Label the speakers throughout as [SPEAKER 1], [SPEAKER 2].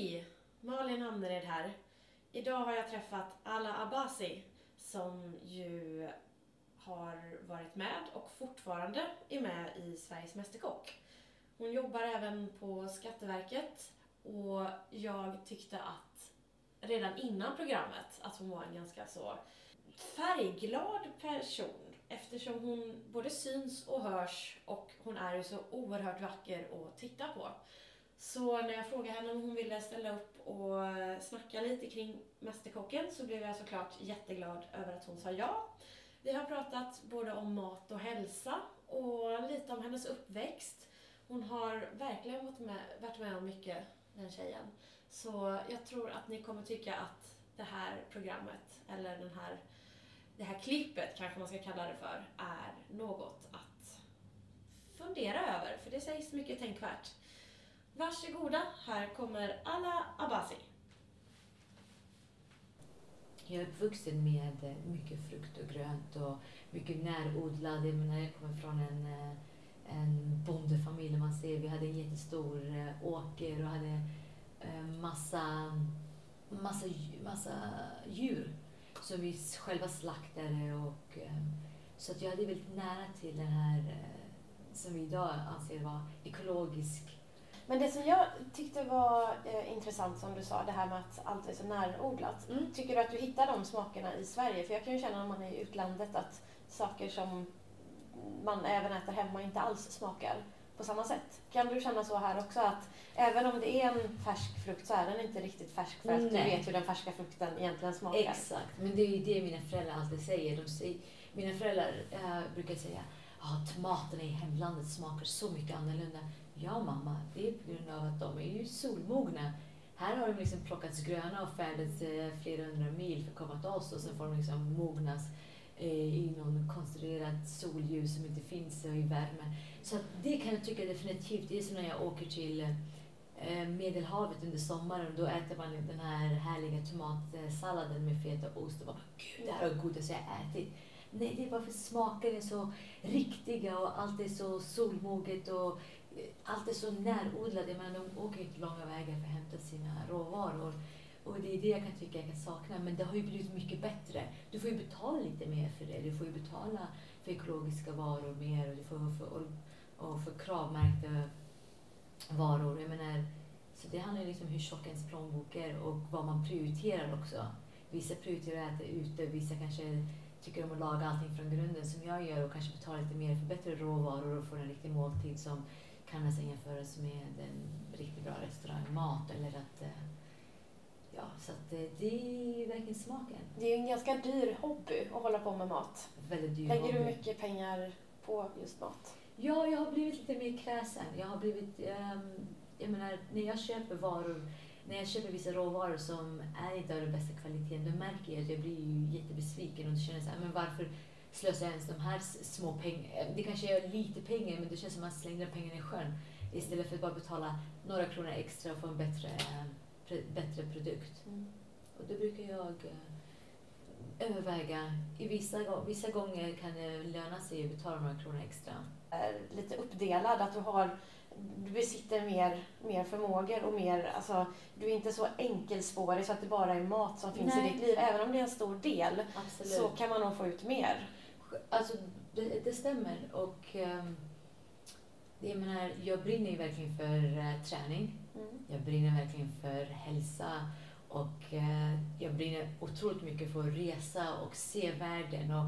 [SPEAKER 1] Hej! Malin Hamnered här. Idag har jag träffat Ala Abbasi som ju har varit med och fortfarande är med i Sveriges Mästerkock. Hon jobbar även på Skatteverket och jag tyckte att redan innan programmet att hon var en ganska så färgglad person eftersom hon både syns och hörs och hon är ju så oerhört vacker att titta på. Så när jag frågade henne om hon ville ställa upp och snacka lite kring Mästerkocken så blev jag såklart jätteglad över att hon sa ja. Vi har pratat både om mat och hälsa och lite om hennes uppväxt. Hon har verkligen varit med, varit med om mycket, den tjejen. Så jag tror att ni kommer tycka att det här programmet, eller den här, det här klippet kanske man ska kalla det för, är något att fundera över. För det sägs mycket tänkvärt. Varsågoda, här kommer Alla Abasi.
[SPEAKER 2] Jag är uppvuxen med eh, mycket frukt och grönt och mycket närodlad. Jag menar, jag kommer från en, eh, en bondefamilj. Man ser, vi hade en jättestor eh, åker och hade massa, massa, massa djur som vi själva slaktade. Och, så att jag hade väldigt nära till den här som vi idag anser vara ekologisk
[SPEAKER 1] men det som jag tyckte var eh, intressant som du sa, det här med att allt är så närodlat. Mm. Tycker du att du hittar de smakerna i Sverige? För jag kan ju känna när man är i utlandet att saker som man även äter hemma inte alls smakar på samma sätt. Kan du känna så här också att även om det är en färsk frukt så är den inte riktigt färsk för att Nej. du vet hur den färska frukten egentligen smakar?
[SPEAKER 2] Exakt, men det är ju det mina föräldrar alltid säger. De säger mina föräldrar äh, brukar säga ah, tomaterna i hemlandet smakar så mycket annorlunda. Ja mamma, det är på grund av att de är ju solmogna. Här har de liksom plockats gröna och färdats eh, flera hundra mil för att komma till oss och sen får de liksom mognas eh, i någon konstruerat solljus som inte finns eh, i värme. Så det kan jag tycka definitivt. Det är som när jag åker till Medelhavet under sommaren. Då äter man den här härliga tomatsalladen med fetaost och bara gud, det här är det godaste jag ätit. Nej, det är bara för smakerna är så riktiga och allt är så solmoget och eh, allt är så närodlat. Jag menar, de åker inte långa vägar för att hämta sina råvaror. Och det är det jag kan tycka jag kan sakna. Men det har ju blivit mycket bättre. Du får ju betala lite mer för det. Du får ju betala för ekologiska varor mer och du får för, och, och för kravmärkta varor. Jag menar, så det handlar ju liksom om hur tjock ens plånbok är och vad man prioriterar också. Vissa prioriterar att äta ute, vissa kanske tycker om att laga allting från grunden som jag gör och kanske betala lite mer för bättre råvaror och få en riktig måltid som kan nästan jämföras med en riktigt bra restaurangmat eller att eh, Ja, så att eh, det är verkligen smaken.
[SPEAKER 1] Det är en ganska dyr hobby att hålla på med mat.
[SPEAKER 2] Väldigt dyr
[SPEAKER 1] Lägger
[SPEAKER 2] hobby.
[SPEAKER 1] du mycket pengar på just mat?
[SPEAKER 2] Ja, jag har blivit lite mer kräsen. Jag har blivit, um, jag menar, när jag köper varor, när jag köper vissa råvaror som är inte av den bästa kvaliteten, då märker jag att jag blir ju jättebesviken och känner så här, men varför slösar jag ens de här små pengarna? Det kanske är lite pengar, men det känns som att man slänger pengarna i sjön istället för att bara betala några kronor extra och få en bättre, bättre produkt. Mm. Och då brukar jag eh, överväga. I vissa, vissa gånger kan det löna sig att betala några kronor extra.
[SPEAKER 1] Lite uppdelad, att du har du besitter mer, mer förmågor och mer, alltså, du är inte så enkelspårig så att det bara är mat som finns Nej. i ditt liv. Även om det är en stor del Absolut. så kan man nog få ut mer.
[SPEAKER 2] Alltså, det, det stämmer. Och um, jag menar, jag brinner ju verkligen för uh, träning. Mm. Jag brinner verkligen för hälsa. Och uh, jag brinner otroligt mycket för att resa och se världen och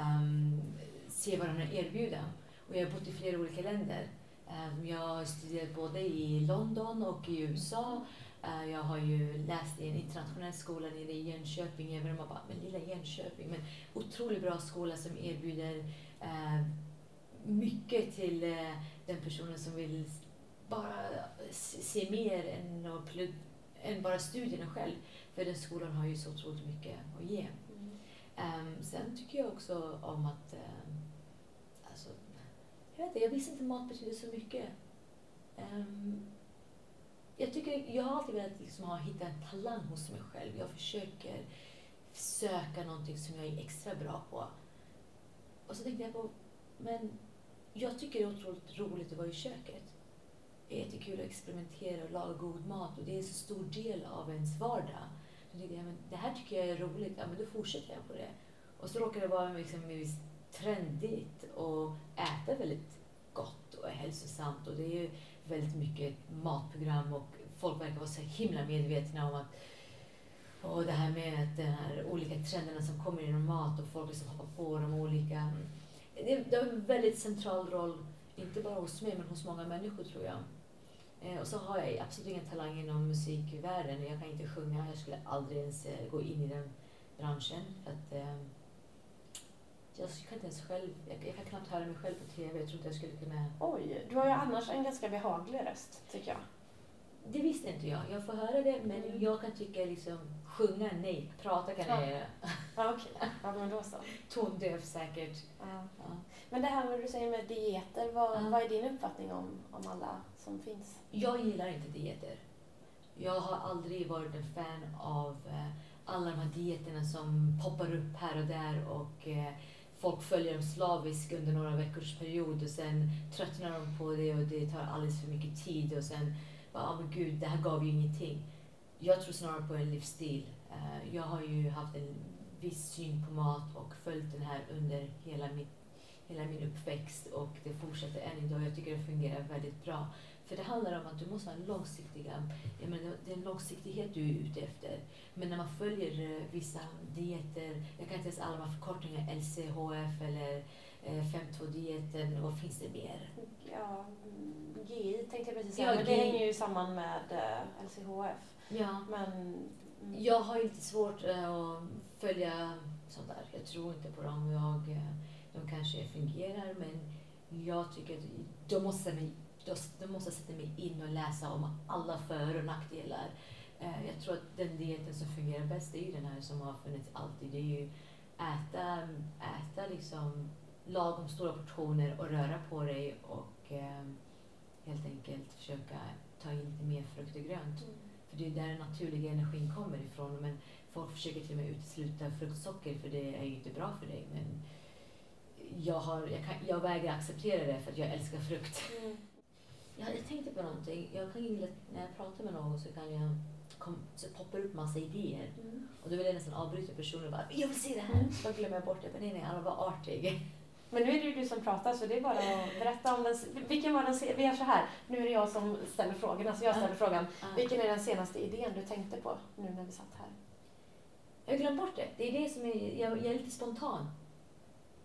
[SPEAKER 2] um, se vad den har erbjuda. Och jag har bott i flera olika länder. Um, jag har studerat både i London och i USA. Uh, jag har ju läst i en internationell skola nere i Jönköping, även om man bara, men lilla Jönköping. Men otroligt bra skola som erbjuder uh, mycket till uh, den personen som vill bara se mer än, plugg, än bara studierna själv. För den skolan har ju så otroligt mycket att ge. Mm. Sen tycker jag också om att jag, vet inte, jag visste inte att mat betyder så mycket. Um, jag, tycker, jag har alltid velat liksom ha, hitta en talang hos mig själv. Jag försöker söka någonting som jag är extra bra på. Och så tänkte jag på, men jag tycker det är otroligt roligt att vara i köket. Det är jättekul att experimentera och laga god mat och det är en så stor del av ens vardag. Så tänkte jag, men det här tycker jag är roligt, ja men då fortsätter jag på det. Och så råkar det vara liksom med trendigt och äta väldigt gott och hälsosamt och det är ju väldigt mycket matprogram och folk verkar vara så himla medvetna om att och det här med att de här olika trenderna som kommer inom mat och folk liksom hoppar på de olika. Det, det har en väldigt central roll, inte bara hos mig men hos många människor tror jag. Eh, och så har jag absolut ingen talang inom musikvärlden. Jag kan inte sjunga, jag skulle aldrig ens eh, gå in i den branschen. För att, eh, jag kan inte ens själv, jag, jag, kan knappt höra mig själv på TV. Jag tror inte jag skulle kunna...
[SPEAKER 1] Oj, du har ju annars en ganska behaglig röst, tycker jag.
[SPEAKER 2] Det visste inte jag. Jag får höra det, men mm. jag kan tycka liksom, sjunga, nej. Prata kan ja. jag göra.
[SPEAKER 1] Ja, okej. Okay. Ja, men då så.
[SPEAKER 2] Tondöv säkert. Ja.
[SPEAKER 1] ja. Men det här vad du säger med dieter, vad, ja. vad är din uppfattning om, om alla som finns?
[SPEAKER 2] Jag gillar inte dieter. Jag har aldrig varit en fan av eh, alla de här dieterna som poppar upp här och där och eh, folk följer dem slaviskt under några veckors period och sen tröttnar de på det och det tar alldeles för mycket tid och sen ja oh, men gud, det här gav ju ingenting. Jag tror snarare på en livsstil. Uh, jag har ju haft en viss syn på mat och följt den här under hela, mitt, hela min uppväxt och det fortsätter än idag. Jag tycker det fungerar väldigt bra. För det handlar om att du måste ha en långsiktiga, jag menar, det är en långsiktighet du är ute efter. Men när man följer uh, vissa dieter, jag kan inte ens alla de här förkortningarna, LCHF eller uh, 5.2-dieten, vad finns det mer?
[SPEAKER 1] Ja, GI tänkte jag precis säga, ja, men det hänger ju samman med uh, LCHF.
[SPEAKER 2] Ja.
[SPEAKER 1] Men,
[SPEAKER 2] mm. Jag har inte svårt att följa sånt där. Jag tror inte på dem. Jag, de kanske fungerar, men jag tycker att de måste, de måste sätta mig in och läsa om alla för och nackdelar. Jag tror att den dieten som fungerar bäst är ju den här som har funnits alltid. Det är ju äta, äta liksom lagom stora portioner och röra på dig och helt enkelt försöka ta in lite mer frukt och grönt. Mm. För det är där den naturliga energin kommer ifrån. Men folk försöker till och med utesluta fruktsocker för det är ju inte bra för dig. Men jag, har, jag, kan, jag vägrar acceptera det för att jag älskar frukt. Mm. Ja, jag tänkte på någonting. Jag kan gilla, när jag pratar med någon så kan jag kom, så poppar upp massa idéer. Mm. Och då vill jag nästan avbryta personen och bara “jag vill se det här”. Mm. Då glömmer jag bort det. Men nej, nej, alla var artig.
[SPEAKER 1] Men nu är det ju du som pratar så det är bara att berätta om den. Vilken var den, vi gör så här, nu är det jag som ställer frågorna så jag ställer frågan. Vilken är den senaste idén du tänkte på nu när vi satt här?
[SPEAKER 2] Jag glömt bort det. Det är det som är, jag, jag är lite spontan.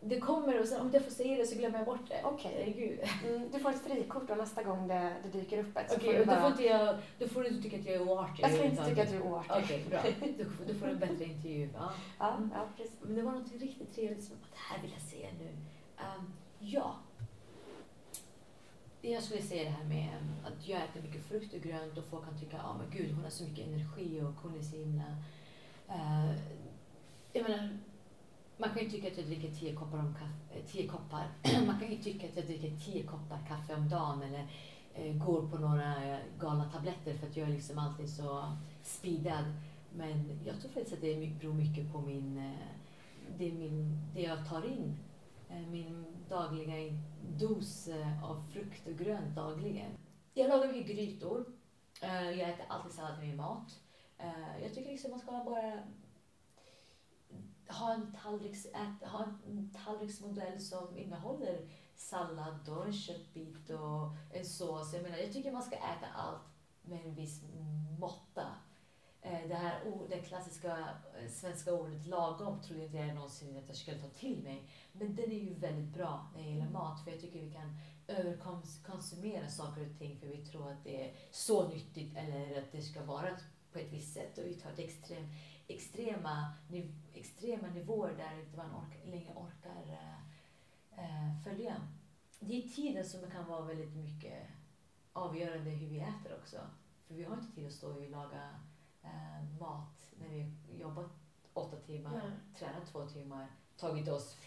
[SPEAKER 2] Det kommer och sen om jag får säga det så glömmer jag bort det.
[SPEAKER 1] Okej. Okay. Mm, du får ett frikort och nästa gång det, det dyker upp ett
[SPEAKER 2] så okay, får du bara... då, får inte jag, då får du inte tycka att jag är oartig.
[SPEAKER 1] Jag ska inte tycka att du är oartig.
[SPEAKER 2] Okej, okay, bra. Då, då får du en bättre intervju. Ja,
[SPEAKER 1] ja, ja precis.
[SPEAKER 2] Men det var något riktigt trevligt som att det här vill jag se nu. Um, ja. Jag skulle säga det här med att jag äter mycket frukt och grönt och folk kan tycka, ja oh, men gud hon har så mycket energi och hon är så himla... Uh, jag menar, man kan ju tycka att jag dricker tio koppar, om kaffe, eh, tio koppar. man kan ju tycka att jag dricker tio koppar kaffe om dagen eller eh, går på några eh, galna tabletter för att jag är liksom alltid så speedad. Men jag tror faktiskt att det beror mycket på min, eh, det, min, det jag tar in min dagliga dos av frukt och grönt dagligen. Jag lagar mycket grytor. Jag äter alltid sallad till min mat. Jag tycker liksom man ska bara ha en, tallriks, ät, ha en tallriksmodell som innehåller sallad och en köttbit och en sås. Jag menar, jag tycker man ska äta allt med en viss måtta. Eh, det här det klassiska eh, svenska ordet lagom trodde inte jag någonsin att jag skulle ta till mig. Men den är ju väldigt bra när det gäller mat för jag tycker vi kan överkonsumera saker och ting för vi tror att det är så nyttigt eller att det ska vara på ett visst sätt och vi tar det extrem, extrema, extrema nivåer där inte man orkar, längre orkar äh, följa. Det är tiden som kan vara väldigt mycket avgörande hur vi äter också. För vi har inte tid att stå och laga eh, mat när vi jobbat åtta timmar, mm. tränat två timmar, tagit oss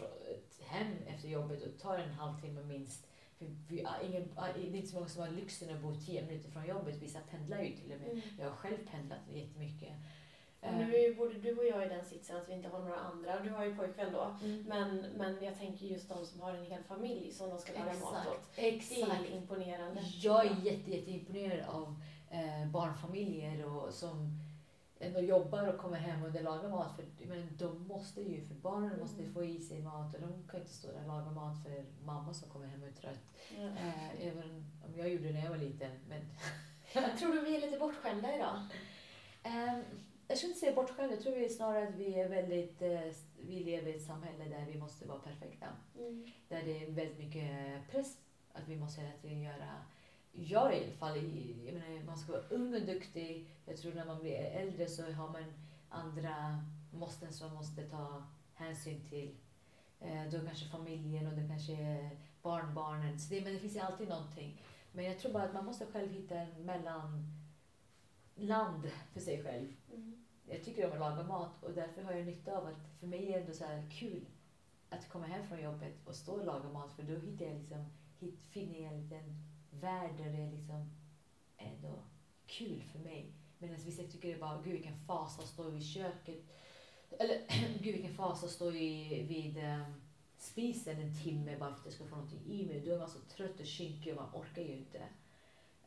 [SPEAKER 2] hem efter jobbet och tar en halvtimme minst. För vi, ingen, det är inte så många som har lyxen att bo tio minuter från jobbet. Vissa pendlar ju till och med. Mm. Jag har själv pendlat jättemycket.
[SPEAKER 1] Och nu är ju både du och jag i den sitsen att vi inte har några andra. Du har ju pojkvän då.
[SPEAKER 2] Mm.
[SPEAKER 1] Men, men jag tänker just de som har en hel familj som de ska laga mat åt. Det
[SPEAKER 2] Exakt.
[SPEAKER 1] är imponerande.
[SPEAKER 2] Jag är jätte, jätteimponerad av eh, barnfamiljer och som ändå jobbar och kommer hem och lagar mat. För men de måste ju, för barnen måste
[SPEAKER 1] Mm.
[SPEAKER 2] få i sig mat och de kan inte stå där och laga mat för mamma som kommer hem och är trött.
[SPEAKER 1] Ja.
[SPEAKER 2] Eh, även om jag gjorde det när jag var liten. Men,
[SPEAKER 1] Tror du vi är lite bortskämda idag?
[SPEAKER 2] Ehm, jag skulle inte säga bortskämda, jag tror vi snarare att vi är väldigt, eh, vi lever i ett samhälle där vi måste vara perfekta.
[SPEAKER 1] Mm.
[SPEAKER 2] Där det är väldigt mycket press att vi måste hela tiden göra jag i alla fall, jag menar, man ska vara ung och duktig. Jag tror när man blir äldre så har man andra måsten som man måste ta hänsyn till. Eh, då kanske familjen och det kanske är barnbarnen. Så det, men det finns ju alltid någonting. Men jag tror bara att man måste själv hitta en mellanland för sig själv.
[SPEAKER 1] Mm.
[SPEAKER 2] Jag tycker om att laga mat och därför har jag nytta av att, för mig är det ändå så här kul att komma hem från jobbet och stå och laga mat för då hittar jag liksom, hit, finner jag en liten värld där det är liksom ändå kul för mig. Medan vissa tycker det är bara, gud vilken fasa att stå vid köket. Eller gud vilken fasa att stå i, vid eh, spisen en timme bara för att jag ska få någonting i mig. Då är man så trött och kinkig och man orkar ju inte.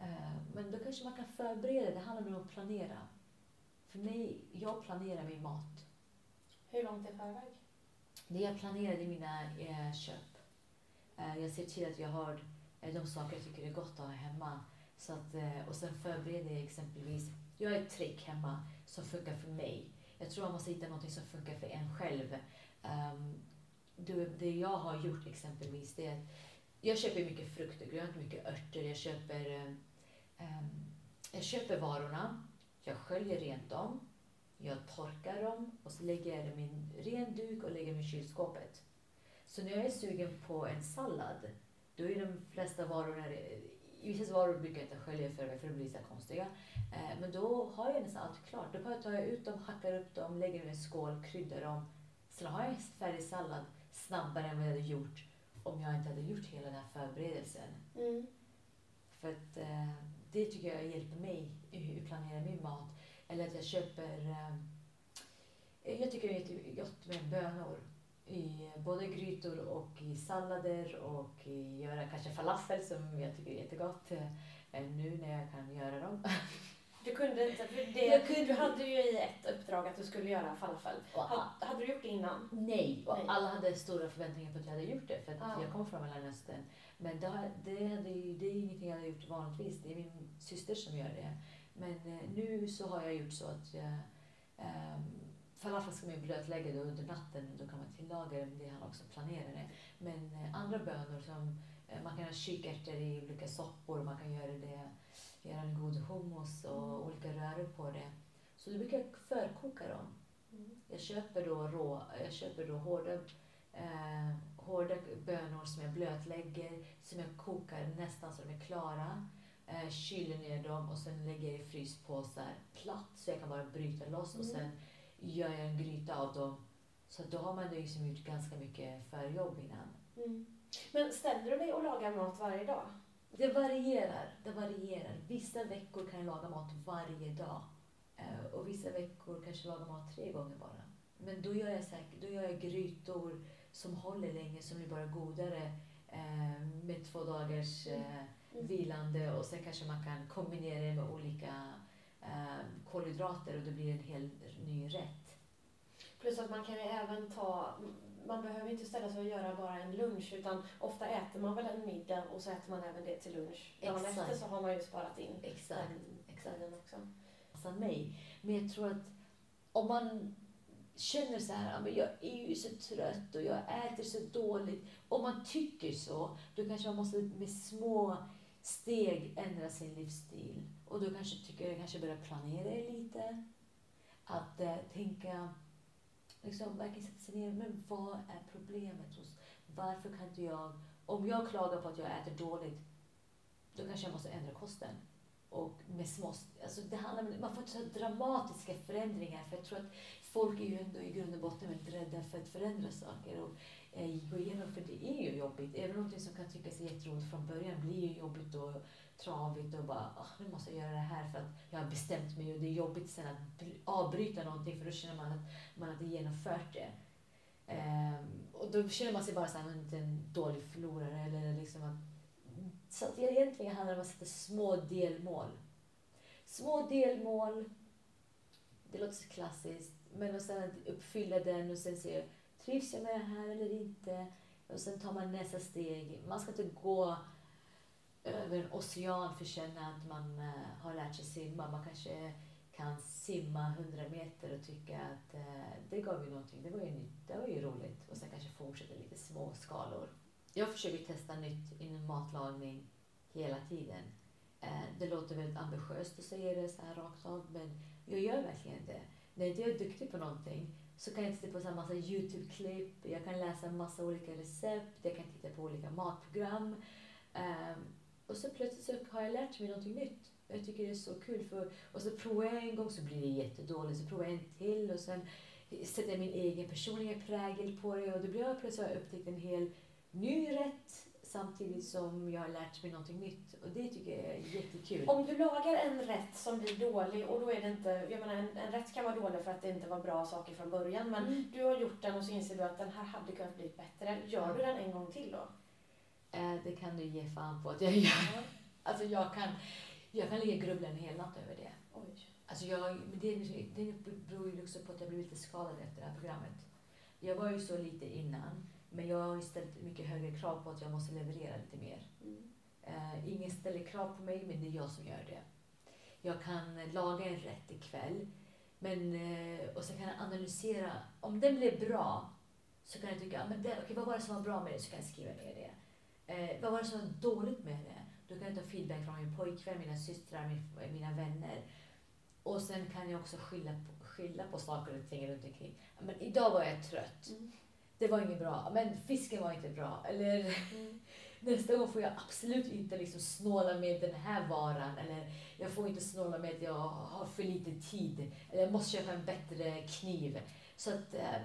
[SPEAKER 2] Eh, men då kanske man kan förbereda, det handlar om att planera. För mig, jag planerar min mat.
[SPEAKER 1] Hur långt i förväg?
[SPEAKER 2] Det jag planerar i mina eh, köp. Eh, jag ser till att jag har de saker jag tycker är gott att ha hemma. Så att, och sen förbereder jag exempelvis, jag har ett trick hemma som funkar för mig. Jag tror man måste hitta något som funkar för en själv. Um, det, jag har gjort exempelvis det är att jag köper mycket frukt och grönt, mycket örter. Jag köper, ehm, jag köper varorna, jag sköljer rent dem, jag torkar dem och så lägger jag dem i en ren duk och lägger dem i kylskåpet. Så när jag är sugen på en sallad, då är de flesta varorna, vissa varor brukar jag inte skölja förväg för det blir så konstiga. Eh, men då har jag nästan allt klart. Då tar jag ut dem, hackar upp dem, lägger dem i en skål, kryddar dem. Sen har jag en färdig sallad snabbare än vad jag hade gjort om jag inte hade gjort hela den här förberedelsen.
[SPEAKER 1] Mm.
[SPEAKER 2] För att eh, det tycker jag hjälper mig hur jag planerar min mat. Eller att jag köper... Eh, jag tycker det är jättegott med bönor. I både grytor och i sallader och i göra kanske falafel som jag tycker är jättegott. Eh, nu när jag kan göra dem.
[SPEAKER 1] Du kunde inte, för det,
[SPEAKER 2] kunde-
[SPEAKER 1] du hade ju i ett uppdrag att du skulle göra falafel.
[SPEAKER 2] Och
[SPEAKER 1] Ha, hade du gjort det innan?
[SPEAKER 2] Nej, och
[SPEAKER 1] Nej.
[SPEAKER 2] alla hade stora förväntningar på att jag hade gjort det för att
[SPEAKER 1] Ja.
[SPEAKER 2] jag kommer från Mellanöstern. Men det, har- det, ju- det är ingenting jag hade gjort vanligtvis, det är min syster som gör det. Men eh, nu så har jag gjort så att um, falafel ska man blötlägga då under natten och då kan man tillaga det, men det han också planera det. Men eh, andra bönor som eh, man kan ha kikärtor i olika soppor, man kan göra det, göra en god hummus och
[SPEAKER 1] Mm.
[SPEAKER 2] olika röror på det. Så då brukar jag förkoka dem.
[SPEAKER 1] Mm.
[SPEAKER 2] Jag köper då, rå, jag köper då hårda, eh, hårda bönor som jag blötlägger, som jag kokar nästan så de är klara. Eh, kyler ner dem och sen lägger jag i fryspåsar platt så jag kan bara bryta loss och
[SPEAKER 1] Mm.
[SPEAKER 2] sen gör jag en gryta av dem. Så då har man liksom gjort ganska mycket förjobb innan.
[SPEAKER 1] Mm. Men ställer du dig och lagar mat varje dag?
[SPEAKER 2] Det varierar. Det varierar. Vissa veckor kan jag laga mat varje dag. Eh, och vissa veckor kanske jag lagar mat tre gånger bara. Men då gör jag, säkert, då gör jag grytor som håller länge, som blir bara godare eh, med två dagars eh,
[SPEAKER 1] Mm.
[SPEAKER 2] vilande och sen kanske man kan kombinera det med olika eh, kolhydrater och det blir en helt ny rätt.
[SPEAKER 1] Plus att man kan ju även ta, man behöver inte ställa sig och göra bara en lunch utan ofta äter man väl en middag och så äter man även det till lunch. Dagen
[SPEAKER 2] Exakt.
[SPEAKER 1] efter så har man ju sparat in
[SPEAKER 2] Exakt.
[SPEAKER 1] den
[SPEAKER 2] exakt.
[SPEAKER 1] också.
[SPEAKER 2] passar mig. Men jag tror att om man känner så här, jag är ju så trött och jag äter så dåligt. Om man tycker så, då kanske man måste med små steg ändra sin livsstil. Och då kanske tycker jag kanske börja planera lite. Att eh, tänka, liksom verkligen sätta sig ner, men vad är problemet hos, varför kan inte jag, om jag klagar på att jag äter dåligt, då kanske jag måste ändra kosten och med små... Alltså det handlar, om- man får inte så dramatiska förändringar för jag tror att folk är ju ändå i grund och botten väldigt rädda för att förändra saker och eh, gå igenom, för det är ju jobbigt. Även någonting som kan tyckas jätteroligt från början blir ju jobbigt och travigt och bara oh, nu måste jag göra det här för att jag har bestämt mig och det är jobbigt sen att avbryta någonting för då känner man att man inte genomfört det. Um, och då känner man sig bara som en dålig förlorare eller liksom att så att egentligen handlar det om att sätta små delmål. Små delmål, det låter så klassiskt, men och sen uppfylla den och sen se, trivs jag med det här eller inte? Och sen tar man nästa steg. Man ska inte gå över en ocean för att känna att man eh, har lärt sig simma. Man kanske kan simma 100 meter och tycka att eh, det gav ju någonting, det var ju, nytt. det var ju roligt. Och sen kanske fortsätta lite små skalor. Jag försöker testa nytt inom matlagning hela tiden. Eh, det låter väldigt ambitiöst att säga det så här rakt av, men jag gör verkligen det. När inte jag är duktig på någonting så kan jag titta på en massa Youtube-klipp, jag kan läsa en massa olika recept, jag kan titta på olika matprogram. Um, och så plötsligt så har jag lärt mig någonting nytt. Jag tycker det är så kul. För, och så provar jag en gång så blir det jättedåligt. Så provar jag en till och sen sätter jag min egen personliga prägel på det. Och då blir jag plötsligt har jag upptäckt en hel ny rätt samtidigt som jag har lärt mig någonting nytt. Och det tycker jag är jättekul.
[SPEAKER 1] Om du lagar en rätt som blir dålig och då är det inte, jag menar en, en rätt kan vara dålig för att det inte var bra saker från början. Men mm. du har gjort den och så inser du att den här hade kunnat bli bättre. Gör du den en gång till då?
[SPEAKER 2] Eh, det kan du ge fan på att jag gör. Mm. Alltså jag kan, jag kan ligga och grubbla en hel natt över det. Oj. Alltså jag, det, det beror ju också på att jag blev lite skadad efter det här programmet. Jag var ju så lite innan, men jag har ställt mycket högre krav på att jag måste leverera lite mer. Mm. Uh, ingen ställer krav på mig, men det är jag som gör det. Jag kan laga en rätt ikväll, men, uh, och så kan jag analysera. Om den blev bra, så kan jag tycka, men det, okay, vad var det som var bra med det? Så kan jag skriva ner det. Eh, vad var det som var dåligt med det? Då kan jag ta feedback från min pojkvän, mina systrar, min, mina vänner. Och sen kan jag också skylla på, skylla på saker och ting runt omkring. Men idag var jag trött. Mm. Det var inget bra. Men fisken var inte bra. Eller mm. nästa gång får jag absolut inte liksom snåla med den här varan. Eller jag får inte snåla med att jag har för lite tid. Eller jag måste köpa en bättre kniv. Så att eh,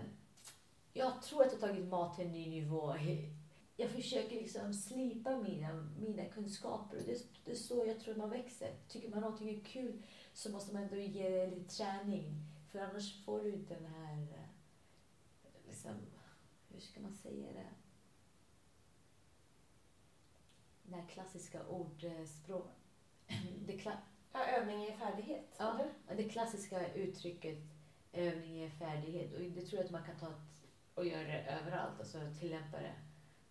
[SPEAKER 2] jag tror att jag har tagit mat till en ny nivå jag försöker liksom slipa mina, mina kunskaper. Och det, det är så jag tror man växer. Tycker man någonting är kul så måste man ändå ge det lite träning. För annars får du inte den här, liksom, hur ska man säga det? Den här klassiska ordspråk...
[SPEAKER 1] Det kla ja, övning är färdighet.
[SPEAKER 2] Ja, eller? det klassiska uttrycket övning är färdighet. Och det tror jag att man kan ta och göra det överallt, alltså tillämpa det.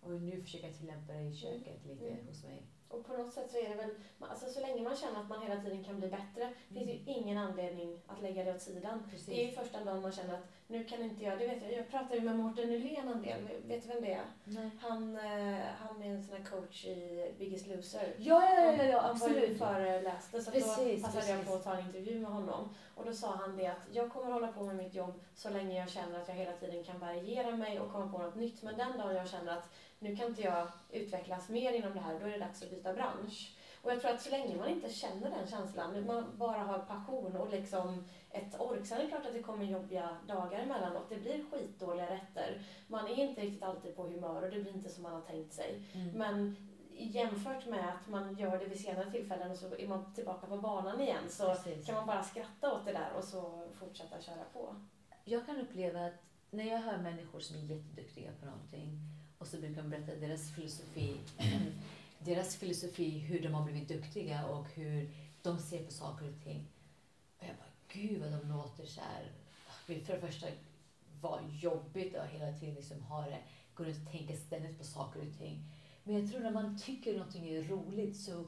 [SPEAKER 2] Och nu försöker jag tillämpa det i köket lite mm. hos mig.
[SPEAKER 1] Och på något sätt så är det väl, alltså så länge man känner att man hela tiden kan bli bättre, mm. finns det ju ingen anledning att lägga det åt sidan. Precis. Det är ju första dagen man känner att nu kan inte jag, det vet jag, jag pratade ju med Mårten Nylén en del, vet du vem det är? Nej. Han, eh, han är en sån här coach i Biggest Loser.
[SPEAKER 2] Ja, ja, ja, ja absolut. Han var ju
[SPEAKER 1] föreläste så precis, då passade precis. jag på att ta en intervju med honom. Och då sa han det att jag kommer hålla på med mitt jobb så länge jag känner att jag hela tiden kan variera mig och komma på något nytt. Men den dagen jag känner att nu kan inte jag utvecklas mer inom det här, då är det dags att byta bransch. Och jag tror att så länge man inte känner den känslan, man bara har passion och liksom ett ork. Sen är det klart att det kommer jobbiga dagar emellanåt. Det blir skitdåliga rätter. Man är inte riktigt alltid på humör och det blir inte som man har tänkt sig. Mm. Men jämfört med att man gör det vid senare tillfällen och så är man tillbaka på banan igen så Precis. kan man bara skratta åt det där och så fortsätta köra på.
[SPEAKER 2] Jag kan uppleva att när jag hör människor som är jätteduktiga på någonting och så brukar de berätta deras filosofi, deras filosofi, hur de har blivit duktiga och hur de ser på saker och ting. Och jag bara, gud vad de låter så här. För det första, vad jobbigt att hela tiden liksom ha det, gå runt och tänka ständigt på saker och ting. Men jag tror när man tycker någonting är roligt så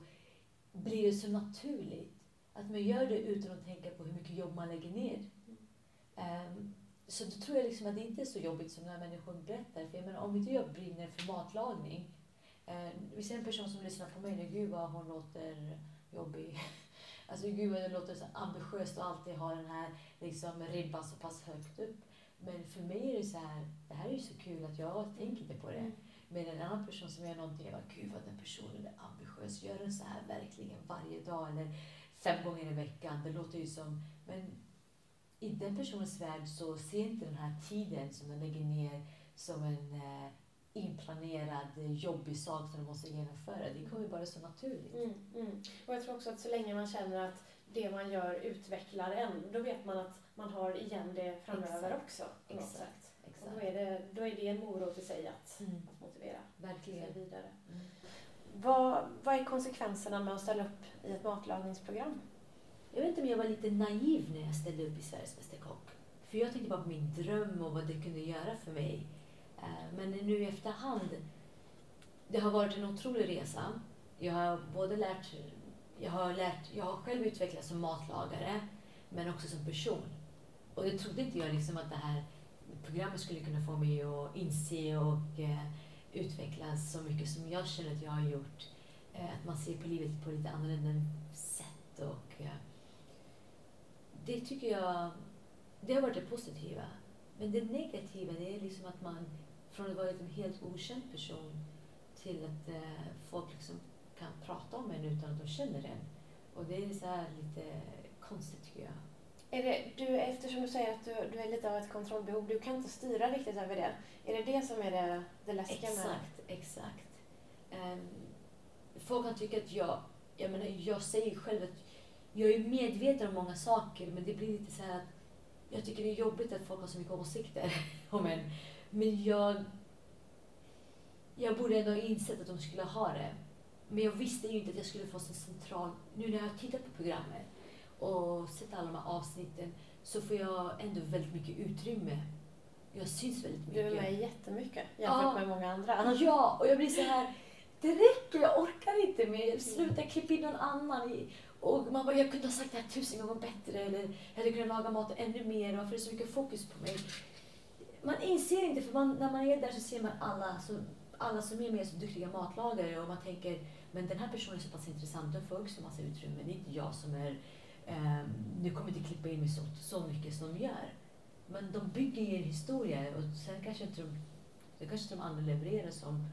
[SPEAKER 2] blir det så naturligt. Att man gör det utan att tänka på hur mycket jobb man lägger ner. Um, så då tror jag liksom att det inte är så jobbigt som när människor berättar. För jag menar, om inte jag brinner för matlagning. Eh, vi ser en person som lyssnar på mig nu, gud vad hon låter jobbig. Alltså gud vad det låter så ambitiöst och alltid ha den här liksom, ribban så pass högt upp. Men för mig är det så här, det här är ju så kul att jag tänker inte på det. Mm. Men en annan person som gör någonting, jag bara, gud vad den personen är ambitiös, gör den så här verkligen varje dag eller fem gånger i veckan. Det låter ju som, men i den personens värld så ser inte den här tiden som de lägger ner som en eh, inplanerad eh, jobbig sak som de måste genomföra. Det kommer bara så naturligt.
[SPEAKER 1] Mm, mm. Och jag tror också att så länge man känner att det man gör utvecklar en, då vet man att man har igen det framöver
[SPEAKER 2] Exakt.
[SPEAKER 1] också.
[SPEAKER 2] Exakt.
[SPEAKER 1] Och
[SPEAKER 2] Exakt.
[SPEAKER 1] då, är det, då är det en morot i sig att,
[SPEAKER 2] Mm.
[SPEAKER 1] att motivera
[SPEAKER 2] Verkligen.
[SPEAKER 1] sig vidare.
[SPEAKER 2] Mm.
[SPEAKER 1] Vad, vad är konsekvenserna med att ställa upp i ett matlagningsprogram?
[SPEAKER 2] Jag vet inte om jag var lite naiv när jag ställde upp i Sveriges Mästerkock. För jag tänkte bara på min dröm och vad det kunde göra för mig. Eh, men nu i efterhand, det har varit en otrolig resa. Jag har både lärt, jag har lärt, jag har själv utvecklats som matlagare, men också som person. Och det trodde inte jag liksom att det här programmet skulle kunna få mig att inse och eh, utvecklas så mycket som jag känner att jag har gjort. Eh, att man ser på livet på lite annorlunda sätt och eh, det tycker jag, det har varit det positiva. Men det negativa det är liksom att man från att vara en helt okänd person till att eh, folk liksom kan prata om en utan att de känner en. Och det är så här lite konstigt tycker jag.
[SPEAKER 1] Är det, du, eftersom du säger att du, du är lite av ett kontrollbehov, du kan inte styra riktigt över det. Är det det som är det, det läskiga med
[SPEAKER 2] Exakt, exakt. Um, folk kan tycka att jag, jag menar, jag säger själv att jag är medveten om många saker men det blir lite så här att jag tycker det är jobbigt att folk har så mycket åsikter om en. Men jag, jag borde ändå ha insett att de skulle ha det. Men jag visste ju inte att jag skulle få så central... Nu när jag har tittat på programmet och sett alla de här avsnitten så får jag ändå väldigt mycket utrymme. Jag syns väldigt
[SPEAKER 1] Du
[SPEAKER 2] mycket.
[SPEAKER 1] är med jättemycket jämfört
[SPEAKER 2] Ja.
[SPEAKER 1] med många andra.
[SPEAKER 2] Ja, och jag blir så här, det räcker, jag orkar inte mer. Sluta klippa in någon annan. Och man bara, jag kunde ha sagt det här tusen gånger bättre eller jag hade kunnat laga maten ännu mer. Varför är det så mycket fokus på mig? Man inser inte, för man, när man är där så ser man alla som, alla som är med som duktiga matlagare och man tänker, men den här personen är så pass intressant, den får också massa utrymme. Det är inte jag som är, eh, nu kommer inte klippa in mig så, så mycket som de gör. Men de bygger ju en historia och sen kanske inte de kanske de andra levererar som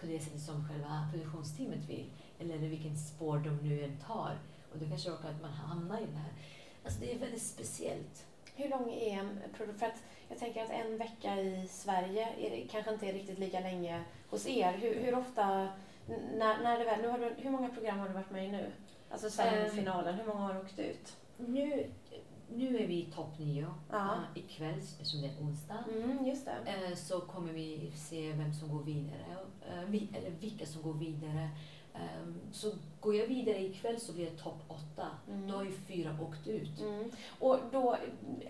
[SPEAKER 2] på det sättet som själva produktionsteamet vill. Eller vilken spår de nu än tar. Och då kanske det råkar att man hamnar i det här. Alltså det är väldigt speciellt.
[SPEAKER 1] Hur lång är en? För att jag tänker att en vecka i Sverige är det, kanske inte är riktigt lika länge hos er. Hur, hur ofta, när, när det väl, nu har du, hur många program har du varit med i nu? Alltså sen
[SPEAKER 2] Ehm.
[SPEAKER 1] finalen, hur många har åkt ut?
[SPEAKER 2] Nu, nu är vi i topp nio.
[SPEAKER 1] Ja.
[SPEAKER 2] Uh, ikväll, eftersom det är onsdag,
[SPEAKER 1] Mm, just det.
[SPEAKER 2] eh, så kommer vi se vem som går vidare. eh, vi, eller vilka som går vidare. Ehm, så går jag vidare ikväll så blir det topp åtta.
[SPEAKER 1] Mm.
[SPEAKER 2] Då har ju fyra åkt ut.
[SPEAKER 1] Mm. Och då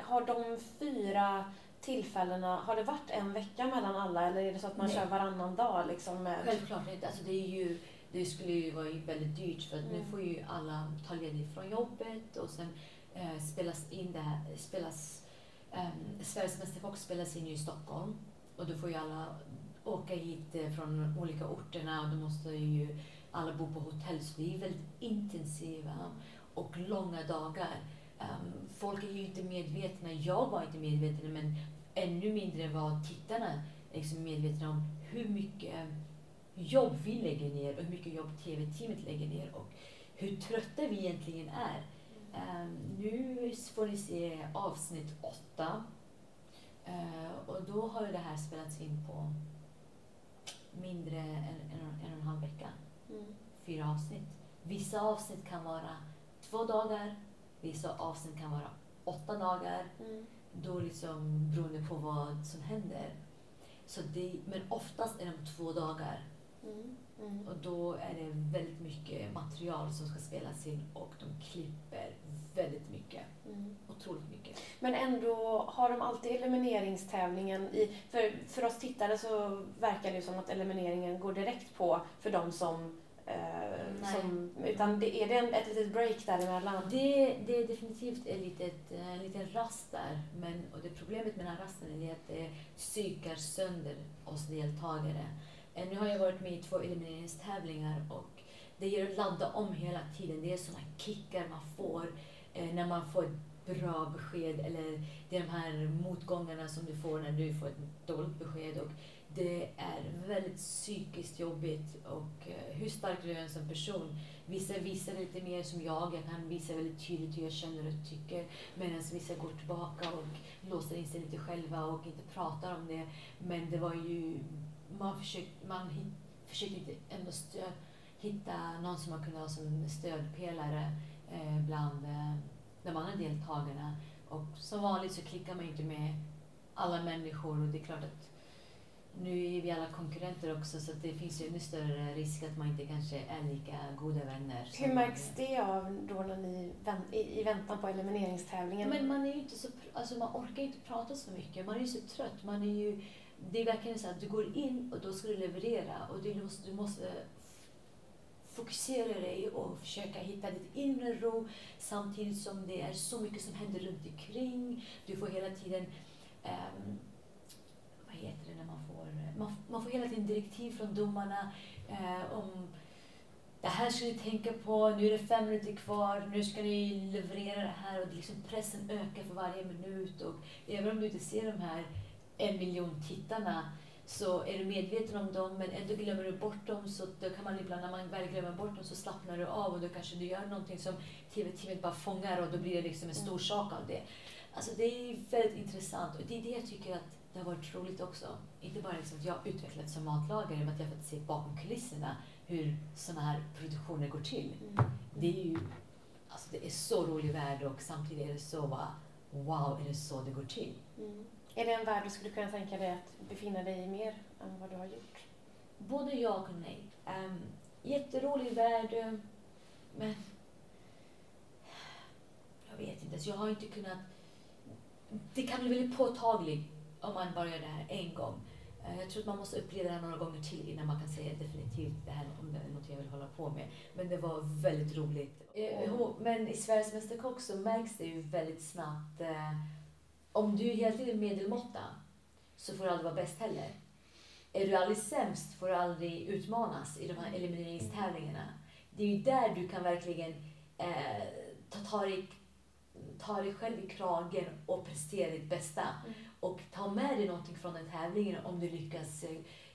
[SPEAKER 1] har de fyra tillfällena, har det varit en vecka mellan alla eller är det så att man
[SPEAKER 2] Nej.
[SPEAKER 1] kör varannan dag liksom med...
[SPEAKER 2] Självklart inte. Alltså det, är ju, det skulle ju vara väldigt dyrt för att nu
[SPEAKER 1] Mm.
[SPEAKER 2] får ju alla ta ledigt från jobbet och sen eh, spelas in det här, spelas, um, Sveriges Mästerkock spelas in ju i Stockholm och då får ju alla åka hit eh, från olika orterna och då måste ju alla bor på hotell så det är väldigt intensiva och långa dagar. Um, folk är ju inte medvetna, jag var inte medveten men ännu mindre var tittarna liksom medvetna om hur mycket jobb vi lägger ner och hur mycket jobb tv-teamet lägger ner och hur trötta vi egentligen är. Um, nu får ni se avsnitt åtta. uh, och då har ju det här spelats in på mindre än en, en, en och en halv vecka.
[SPEAKER 1] Mm.
[SPEAKER 2] Fyra avsnitt. Vissa avsnitt kan vara två dagar, vissa avsnitt kan vara åtta dagar.
[SPEAKER 1] Mm.
[SPEAKER 2] Då liksom beroende på vad som händer. Så det, men oftast är de två dagar
[SPEAKER 1] Mm. Mm.
[SPEAKER 2] och då är det väldigt mycket material som ska spelas in och de klipper väldigt mycket.
[SPEAKER 1] Mm.
[SPEAKER 2] Otroligt mycket.
[SPEAKER 1] Men ändå har de alltid elimineringstävlingen i... För, för oss tittare så verkar det som att elimineringen går direkt på för de som... Eh, som utan det, är det en, ett litet break däremellan?
[SPEAKER 2] Det, det är definitivt en litet, liten rast där. Men, och det problemet med den här rasten är att det psykar sönder oss deltagare. Eh, Nu har jag varit med i två elimineringstävlingar och det ger att ladda om hela tiden. Det är sådana kickar man får eh, när man får ett bra besked eller det är de här motgångarna som du får när du får ett dåligt besked. Och det är väldigt psykiskt jobbigt och eh, hur stark du är som person. Vissa visar lite mer som jag, jag kan visa väldigt tydligt hur jag känner och tycker medan vissa går tillbaka och låser in sig lite själva och inte pratar om det. Men det var ju, man försökte, man hit, försökte ändå stö, hitta någon som man kunde ha som stödpelare eh, bland eh, de andra deltagarna. Och som vanligt så klickar man inte med alla människor och det är klart att nu är vi alla konkurrenter också så det finns ju ännu större risk att man inte kanske är lika goda vänner.
[SPEAKER 1] Hur märks det av då när ni i väntan på elimineringstävlingen?
[SPEAKER 2] Men man är ju inte så, alltså man orkar inte prata så mycket. Man är ju så trött. Man är ju, det är verkligen så att du går in och då ska du leverera och du måste, du måste fokusera dig och försöka hitta ditt inre ro samtidigt som det är så mycket som händer runt omkring. Du får hela tiden um, heter det när man får, man, man får hela tiden direktiv från domarna eh, om det här ska ni tänka på, nu är det fem minuter kvar, nu ska ni leverera det här och liksom pressen ökar för varje minut och även om du inte ser de här en miljon tittarna så är du medveten om dem men ändå glömmer du bort dem så då kan man ibland när man väl glömmer bort dem så slappnar du av och då kanske du gör någonting som tv-teamet bara fångar och då blir det liksom en stor mm. sak av det. Alltså det är väldigt intressant och det är det jag tycker att det har varit roligt också. Inte bara liksom att jag utvecklats som matlagare, men att jag fått se bakom kulisserna hur sådana här produktioner går till. Mm. Det är ju alltså det är så rolig värld och samtidigt är det så bara, wow, är det så det går till?
[SPEAKER 1] Mm. Är det en värld du skulle kunna tänka dig att befinna dig i mer än vad du har gjort?
[SPEAKER 2] Både ja och nej. Um, jätterolig värld, men jag vet inte, så jag har inte kunnat... Det kan bli väldigt påtagligt om man bara gör det här en gång. Eh, jag tror att man måste uppleva det här några gånger till innan man kan säga definitivt det här om det är något jag vill hålla på med. Men det var väldigt roligt. Mm. Men i Sveriges Mästerkock så märks det ju väldigt snabbt. Eh, om du är hela tiden medelmåtta så får du aldrig vara bäst heller. Är du aldrig sämst får du aldrig utmanas i de här elimineringstävlingarna. Det är ju där du kan verkligen eh, ta, ta, dig, ta dig själv i kragen och prestera ditt bästa. Mm och ta med dig någonting från den tävlingen om du lyckas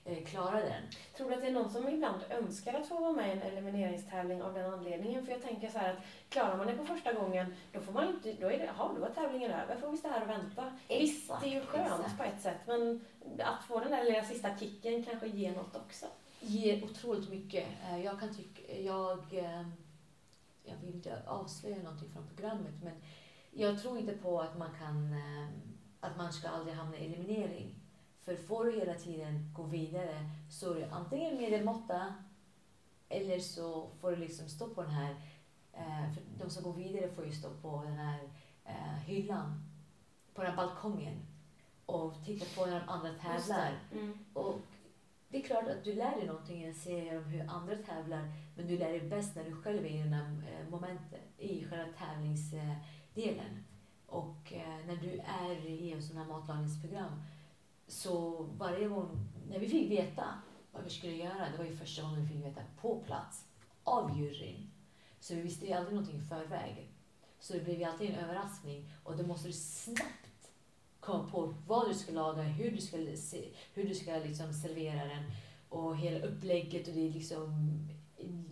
[SPEAKER 2] eh, klara den.
[SPEAKER 1] Tror du att det är någon som ibland önskar att få vara med i en elimineringstävling av den anledningen? För jag tänker så här att klarar man det på första gången då får man inte, då är det, jaha, då är tävlingen över, får vi stå här och vänta. Visst, det är ju skönt exakt. på ett sätt men att få den där lilla sista kicken kanske ger något också.
[SPEAKER 2] Ger otroligt mycket. Eh, jag kan tycka, jag, eh, jag vill inte avslöja någonting från programmet men jag tror inte på att man kan att man ska aldrig hamna i eliminering. För får du hela tiden gå vidare så är du antingen medelmåtta eller så får du liksom stå på den här, eh, för de som går vidare får ju stå på den här eh, hyllan, på den här balkongen och titta på när de andra tävlar. Mm. Och det är klart att du lär dig någonting i en serie om hur andra tävlar, men du lär dig bäst när du själv är i den här eh, momentet, i själva tävlingsdelen. Och eh, när du är i en sån här matlagningsprogram så varje gång, när vi fick veta vad vi skulle göra, det var ju första gången vi fick veta på plats av juryn. Så vi visste ju aldrig någonting i förväg. Så det blev ju alltid en överraskning och då måste du snabbt komma på vad du ska laga, hur du ska, hur du ska liksom servera den och hela upplägget och det är liksom,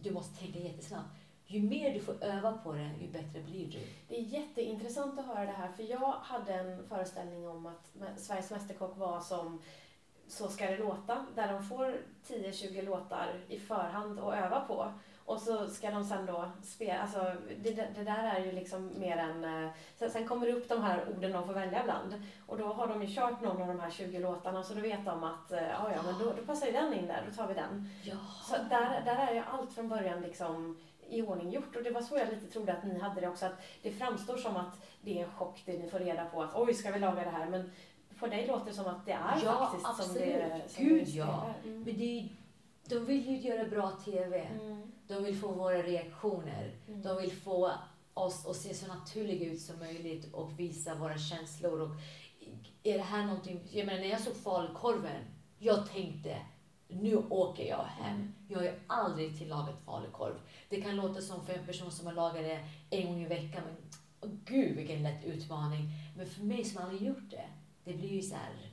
[SPEAKER 2] du måste tänka jättesnabbt ju mer du får öva på det, ju bättre blir du.
[SPEAKER 1] Det är jätteintressant att höra det här, för jag hade en föreställning om att Sveriges Mästerkock var som Så ska det låta, där de får 10-20 låtar i förhand att öva på. Och så ska de sen då spela, alltså det, det där är ju liksom mer än... Eh, sen, sen kommer det upp de här orden de får välja bland. Och då har de ju kört någon av de här 20 låtarna så då vet de att eh, ja, ja, men då, då passar ju den in där, då tar vi den.
[SPEAKER 2] Ja.
[SPEAKER 1] Så där, där är ju allt från början liksom i ordning gjort. Och det var så jag lite trodde att ni hade det också. Att det framstår som att det är en chock det ni får reda på. Att oj, ska vi laga det här? Men på dig låter det som att det är ja, faktiskt
[SPEAKER 2] absolut.
[SPEAKER 1] som det
[SPEAKER 2] som Gud det ja. Mm. Men det är, de vill ju göra bra TV. Mm. De vill få våra reaktioner. Mm. De vill få oss att se så naturliga ut som möjligt och visa våra känslor. Och är det här någonting... Jag menar, när jag såg falukorven, jag tänkte nu åker jag hem. Jag har aldrig tillagat falukorv. Det kan låta som för en person som har lagat det en gång i veckan, men oh, gud vilken lätt utmaning. Men för mig som aldrig gjort det, det blir ju så här,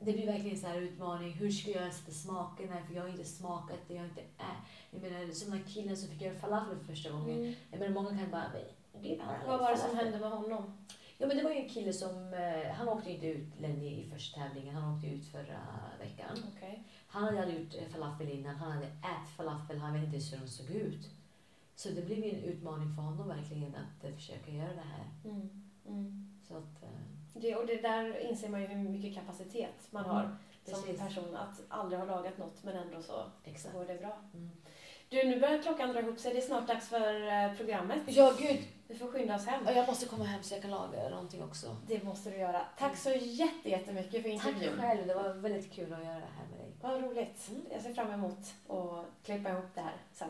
[SPEAKER 2] det blir verkligen så här utmaning. Hur ska jag sätta smakerna? För jag har inte smakat det. Jag har inte ä. Jag menar, som den här killen som fick göra falafel för första gången.
[SPEAKER 1] Mm.
[SPEAKER 2] Jag menar, många kan bara... "Men, det är bara
[SPEAKER 1] Vad var det som
[SPEAKER 2] falafel."
[SPEAKER 1] hände med honom?
[SPEAKER 2] Ja, men det var ju en kille som... eh, Han åkte inte ut Lenny i första tävlingen. Han åkte ut förra veckan.
[SPEAKER 1] Okej.
[SPEAKER 2] Han hade aldrig gjort eh, falafel innan. Han hade ätit falafel. Han vet inte ens hur de såg ut. Så det blev ju en utmaning för honom verkligen att eh, försöka göra det här.
[SPEAKER 1] Mm. Mm.
[SPEAKER 2] Så att...
[SPEAKER 1] Det, och det där inser man ju hur mycket kapacitet man har
[SPEAKER 2] Mm,
[SPEAKER 1] som
[SPEAKER 2] precis.
[SPEAKER 1] person. Att aldrig ha lagat något men ändå så, så
[SPEAKER 2] Exakt.
[SPEAKER 1] går det bra. Du, nu börjar klockan dra ihop sig. Det är snart dags för eh, programmet.
[SPEAKER 2] Ja, gud.
[SPEAKER 1] Vi får skynda oss hem.
[SPEAKER 2] Jag måste komma hem så jag kan laga någonting också.
[SPEAKER 1] Det måste du göra. Tack så jätte, jättemycket för
[SPEAKER 2] Tack
[SPEAKER 1] intervjun.
[SPEAKER 2] själv. Det var väldigt kul att göra det här med dig.
[SPEAKER 1] Vad roligt.
[SPEAKER 2] Mm.
[SPEAKER 1] Jag ser fram emot att klippa ihop det här sen.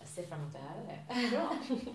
[SPEAKER 2] Jag ser fram emot det här.
[SPEAKER 1] Bra.